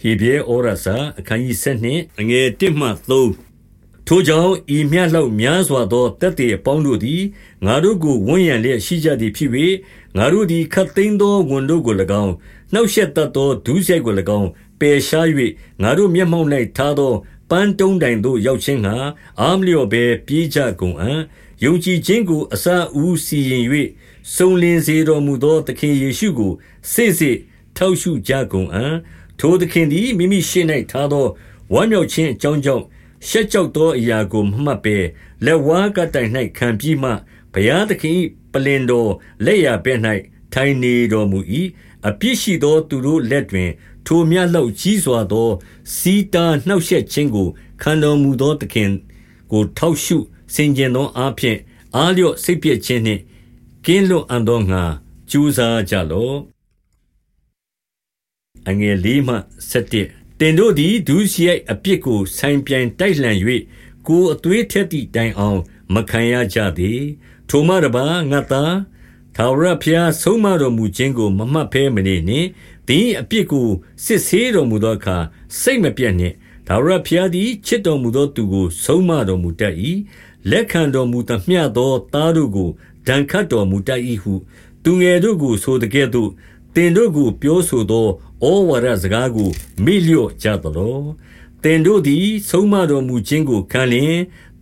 ဟေဘရဲဩရစာအခန်းကြီး7အငယ်1မှ3ထိုကြောင့်ဤမြတ်လောက်များစွာသောတက်တေအပေါင်းတို့သည်ငါတို့ကိုဝန်းရံလျက်ရှိကြသည်ဖြစ်၍ငါတို့သည်ခတ်သိမ်းသောဝန်တို့ကို၎င်းနှောက်ရှက်တတ်သောဒုစရိုက်ကို၎င်းပယ်ရှား၍ငါတို့မျက်မှောက်၌ထားသောပန်းတုံးတိုင်သို့ရောက်ခြင်းငှာအာမလျော်ဘဲပြေးကြကုန်အံ့ယုံကြည်ခြင်းကိုအစာဦးစီရင်၍စုံလင်စေတော်မူသောသခင်ယေရှုကိုစိစိထောက်ရှုကြကုန်အံ့ ထိုသခင်သည် မိမိရှေ့၌ထားသော ဝမ်းမြောက်ခြင်းအကြောင်းကြောင့် ရှက်ကြောက်သောအရာကို မမှတ်ဘဲလက်ဝါးကတိုင်၌ခံပြီးမှ ဘုရားသခင် ပလင်တော်လက်ရဘဲ၌ထိုင်နေတော်မူ၏အပြစ်ရှိသောသူတို့လက်တွင် ထိုမြတ်လောက်ကြီးစွာသောစီးတာနှောက်ယှက်ခြင်းကို ခံတော်မူသောသခင်ကို ထောက်ရှုဆင်ခြင်သောအားဖြင့် အားလျော့စိတ်ပြည့်ခြင်းနှင့် ကင်းလွတ်အံ့သောငါကြိုးစားကြလော့ အငယ်လေးမှ7တင်တို့သည်ဒုစရိုက်အပြစ်ကိုဆိုင်ပြိုင်တိုက်လှန်၍ကိုယ်အသွေးထက်သည့်တိုင်အောင်မခံရကြသည်ထိုမှတပါငါသားထာဝရဘုရားဆုံးမတော်မူခြင်းကိုမမှတ်ဘဲမနေနှင့်သင်အပြစ်ကိုစစ်ဆေးတော်မူသောအခါစိတ်မပြတ်နှင့်ထာဝရဘုရားသည်ချစ်တော်မူသောသူကိုဆုံးမတော်မူတတ်၏လက်ခံတော်မူသမျှသောသားတို့ကိုဒဏ်ခတ်တော်မူတတ်၏ဟု သူငယ်တို့ကိုဆိုတဲ့ကဲ့သို့ တင်တို့ကိုပြောဆိုသောဩဝါဒစကားကို မေ့လျော့ကြသလောတင်တို့သည် ဆုံးမတော်မူခြင်းကိုခံလျင်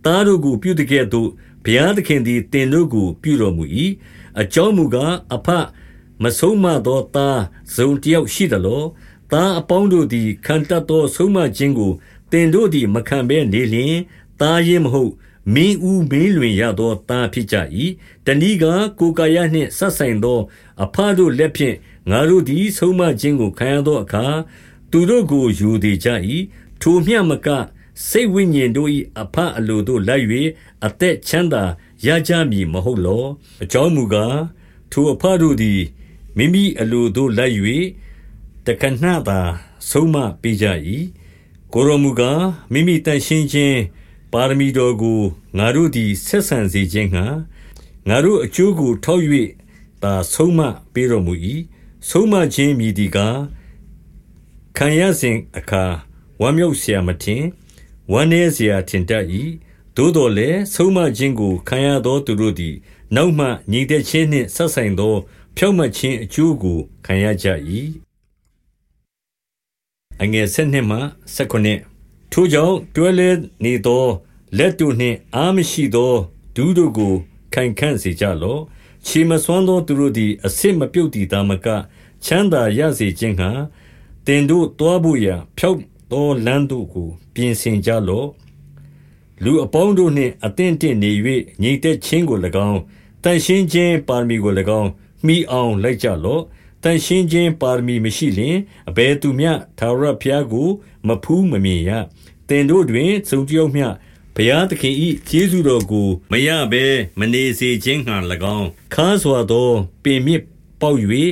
သားတို့ကိုပြုတဲ့ကဲ့သို့ဘုရားသခင်သည်တင်တို့ကို ပြုတော်မူ၏အကြောင်းမူကားအဖမဆုံးမသောသားဇုံတယောက်ရှိသလောသားအပေါင်းတို့သည်ခံတတ်သောဆုံးမခြင်းကိုတင်တို့သည်မခံဘဲနေလျင်သားရင်မဟုတ် မင်းဦးမင်းလွင်ရသောသားဖြစ်ကြ၏တဏီကကိုကာယနှင့်ဆက်ဆိုင်သော အဖတို့လက်ဖြင့်ငါတို့သည်ဆုံးမခြင်းကိုခံရသောအခါသူတို့ကိုယူသေးကြ၏ထိုမျှမကစိတ်ဝိညာဉ်တို့၏အဖအလိုတို့လိုက်၍အသက်ချမ်းသာရကြမည်မဟုတ်လောအကြောင်းမူကားထိုအဖတို့သည်မိမိအလိုတို့လိုက်၍တခဏသာဆုံးမပေးကြ၏ကိုရောမူကားမိမိတန်ရှင်းခြင်း ပါရမီတော်ကိုငါတို့သည်ဆက်ဆံစေခြင်းငှာငါတို့အကျိုးကိုထောက်၍သာဆုံးမပေးတော်မူ၏ဆုံးမခြင်းမြည်ဒီကားခံရစဉ်အခါဝမ်းမြောက်เสียမထင်ဝမ်းနည်းเสียထင်တတ်၏သို့တော်လည်းဆုံးမခြင်းကိုခံရသောသူတို့သည် နောက်မှညီတဲ့ခြင်းနှင့်ဆက်ဆိုင်သော ဖြောင့်မတ်ခြင်းအကျိုးကိုခံရကြ၏အငယ်၁၂မှ၁၉ ထိုကြောင့်တွဲလဲနေသော လက်တို့နှင့် အားမရှိသောဒူးတို့ကို ခိုင်ခန့်စေကြလော့ခြေမစွမ်းသောသူတို့သည် အစစ်မပြုတ်တည်သားမကချမ်းသာရစေခြင်းဟံတင်တို့တွားဖို့ရာဖြောက်သောလမ်းတို့ကို ပြင်ဆင်ကြလော့လူအပေါင်းတို့နှင့်အသင့်တင့်နေ၍ညီတဲ့ချင်းကို၎င်းတန်ရှင်းခြင်းပါရမီကို၎င်းမိအောင်လိုက်ကြလော့ တန်ရှင်းခြင်းပါရမီမရှိလျင်အဘယ်သူမျှသာရဖျားကို မဖူးမမြင်ရတင်တို့တွင်စုံတယောက်မျှဘုရားသခင်၏ကျေးဇူးတော်ကိုမရဘဲမနေစေခြင်းဟံ၎င်းခါစွာသောပင်မြစ်ပေါက်၍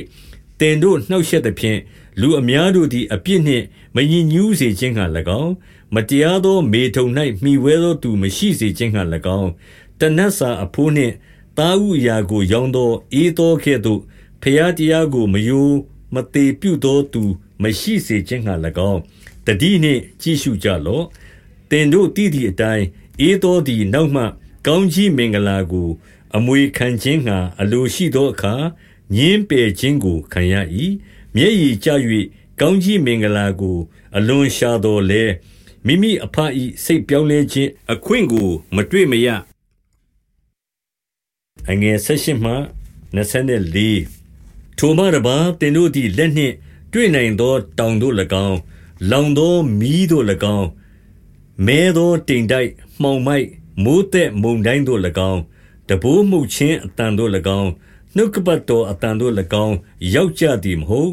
တင်တို့နှောက်ရှက်သဖြင့်လူအများတို့သည်အပြစ်နှင့်မညစ်ညူးစေခြင်းဟံ၎င်းမတရားသောမေထုံ၌မှီဝဲသောသူမရှိစေခြင်းဟံ၎င်းတနတ်စာအဖိုးနှင့်တာဥရာကိုရောင်းသောအေးသောကဲ့သို့ ဖျားတရားကို မယိုမသေးပြုသောသူ မရှိစေခြင်းဟံ၎င်းတတိနှင့်ကြည့်ရှုကြလော့တင်တို့တည်သည့်အတိုင်းအေးသောသည်နောက်မှ ကောင်းကြီးမင်္ဂလာကို အမွေခံခြင်းငှာအလိုရှိသောအခါညင်းပယ်ခြင်းကိုခံရ၏မျက်ရည်ကျ၍ကောင်းကြီးမင်္ဂလာကို အလွန်ရှာတော်လဲမိမိအဖအီစိတ်ပြောင်းလဲခြင်းအခွင့်ကိုမတွေ့မရအငယ်၁၈မှ24 ထိုမှတပါတင်တို့သည် လက်နှင့်တွေ့နိုင်သော တောင်တို့၎င်း လောင်သောမီးတို့၎င်းမဲသောတိမ်တိုက် မှောင်မိုက် မိုးသက်မုန်တိုင်းတို့၎င်းတဘိုးမှုတ်ခြင်းအတန်တို့၎င်း နှုတ်ကပတ်တော်အတန်တို့၎င်း ရောက်ကြသည်မဟုတ်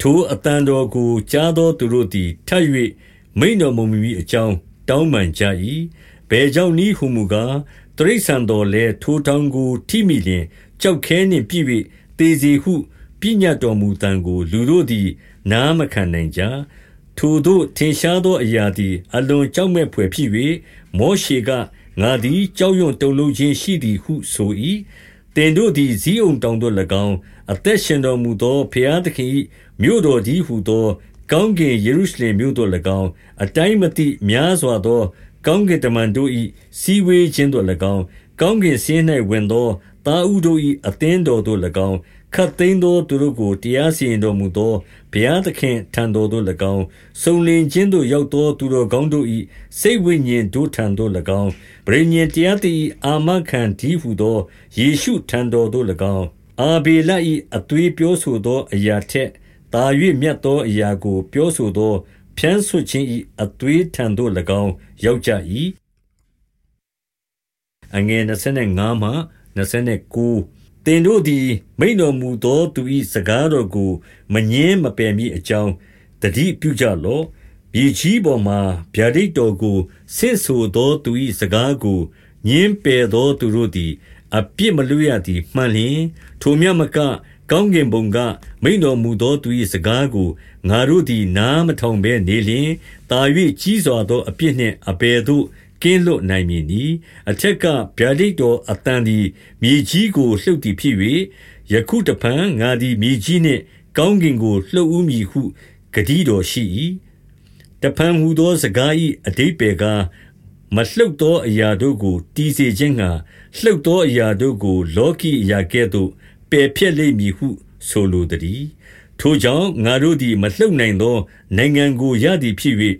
ထိုအတန်တော်ကို ကြားသောသူတို့သည် ထပ်၍မိန်တော်မူမီအကြောင်း တောင်းပန်ကြ၏ဘယ်ကြောင့်နည်းဟုမူကားတရိษံတော်လဲထိုတောင်ကို ထိမိလျင်ကြောက်ခဲနှင့်ပြည့်၍တေစီဟု ပြညတ်တော်မူတန်ကို လူတို့သည် နားမခံနိုင်ကြ ထိုတို့ထင်ရှားသောအရာသည် အလွန်ကြောက်မဲ့ဖွယ်ဖြစ်၍မောရှေက ငါသည် ကြောက်ရွံ့တုန်လှုပ်ခြင်းရှိသည်ဟုဆို၏တင်တို့သည်ဇီးုံတောင်သို့၎င်း အသက်ရှင်တော်မူသော ဘုရားသခင်၏မြို့တော်ကြီးဟုသော ကောင်းကင်ယေရုရှလင်မြို့သို့၎င်း အတိုင်းမသိများစွာသော ကောင်းကင်တမန်တို့၏စီဝေးခြင်းသို့၎င်း ကောင်းကင်စင်း၌ဝင်သော တာဥတို့၏အသင်းတော်သို့၎င်းခတ်သိမ်းသောသူတို့ကို တရားစီရင်တော်မူသော ဘုရားသခင်ထံတော်သို့၎င်း စုံလင်ခြင်းသို့ရောက်သော သူတော်ကောင်းတို့၏စိတ်ဝိညာဉ်တို့ထံသို့၎င်းဗြိဉ္ဉ်တရားတည်အာမခံဒီဟုသော ယေရှုထံတော်သို့၎င်း အာဘေလ၏အသွေးပြောဆိုသောအရာထက် သာ၍မြတ်သောအရာကို ပြောဆိုသော ဖြန်းဆွခြင်း၏အသွေးထံသို့၎င်း ရောက်ကြ၏အငယ်25မှ 29သင်တို့သည် မိန်တော်မူသောသူ၏စကားတော်ကို မငင်းမပယ်မည်အကြောင်းတတိပြုကြလော့ မြေကြီးပေါ်မှဗျာဒိတ်တော်ကို ဆင့်ဆိုသောသူ၏စကားကိုညင်းပယ်သောသူတို့သည် အပြစ်မလွတ်ရသည်မှန်လျင် ထိုမြတ်မက ကောင်းကင်ဘုံက မိန်တော်မူသောသူ၏စကားကို ငါတို့သည် နားမထောင်ဘဲနေလျင်တာ၍ကြီးစွာသောအပြစ်နှင့်အပေသို့ ကင်းလွတ်နိုင်မည်နီအထက်ကဗျာဒိတ်တော်အတန်သည်မြေကြီးကိုလှုပ်သည်ဖြစ်၍ယခုတဖန်ငါသည်မြေကြီးနှင့် ကောင်းကင်ကိုလှုပ်ဦးမည်ဟုဂတိတော်ရှိ၏တဖန်ဟူသောစကား၏အတိတ်ပေကမလှုပ်သောအရာတို့ကိုတီးစေခြင်းငှာလှုပ်သောအရာတို့ကို လောကီအရာကဲ့သို့ပယ်ဖြတ်လိမ့်မည်ဟု ဆိုလိုသည်ထိုကြောင့်ငါတို့သည်မလှုပ်နိုင်သော နိုင်ငံကိုရသည်ဖြစ်၍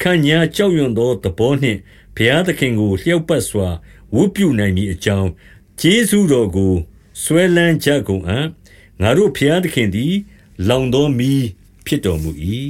ခံညာကြောက်ရွံ့သောသဘောနှင့်ဘုရားသခင်ကိုလျှောက်ပတ်စွာဝတ်ပြုနိုင်မည်အကြောင်းကျေးဇူးတော်ကိုဆွဲလန်းကြကုန်အံ့ငါတို့ဘုရားသခင်သည် လောင်သောမီးဖြစ်တော်မူ၏